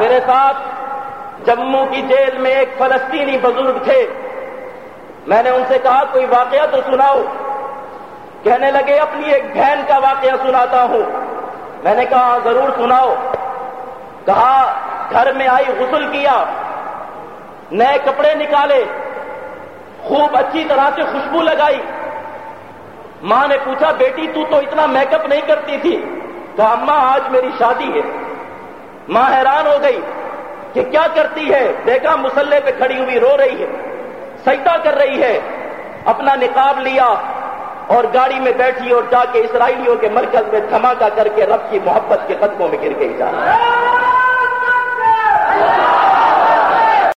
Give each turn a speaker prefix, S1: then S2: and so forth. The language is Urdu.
S1: میرے ساتھ جموں کی جیل میں ایک فلسطینی بزرگ تھے۔ میں نے ان سے کہا، کوئی واقعہ تو سناؤ۔ کہنے لگے، اپنی ایک بہن کا واقعہ سناتا ہوں۔ میں نے کہا، ضرور سناؤ۔ کہا، گھر میں آئی، غسل کیا۔ نئے کپڑے نکالے۔ خوب اچھی طرح سے خوشبو لگائی۔ ماں نے پوچھا، بیٹی، تو تو اتنا میک اپ نہیں کرتی تھی۔ کہا ماں آج میری شادی ہے۔ ماں حیران ہو گئی کہ کیا کرتی ہے؟ دیکھا مسلح پہ کھڑی ہوئی رو رہی ہے، سجدہ کر رہی ہے، اپنا نقاب لیا اور گاڑی میں بیٹھی اور جا کے اسرائیلیوں کے مرکز میں دھماکہ کر کے رب کی محبت کے قدموں میں گر گئی۔ جا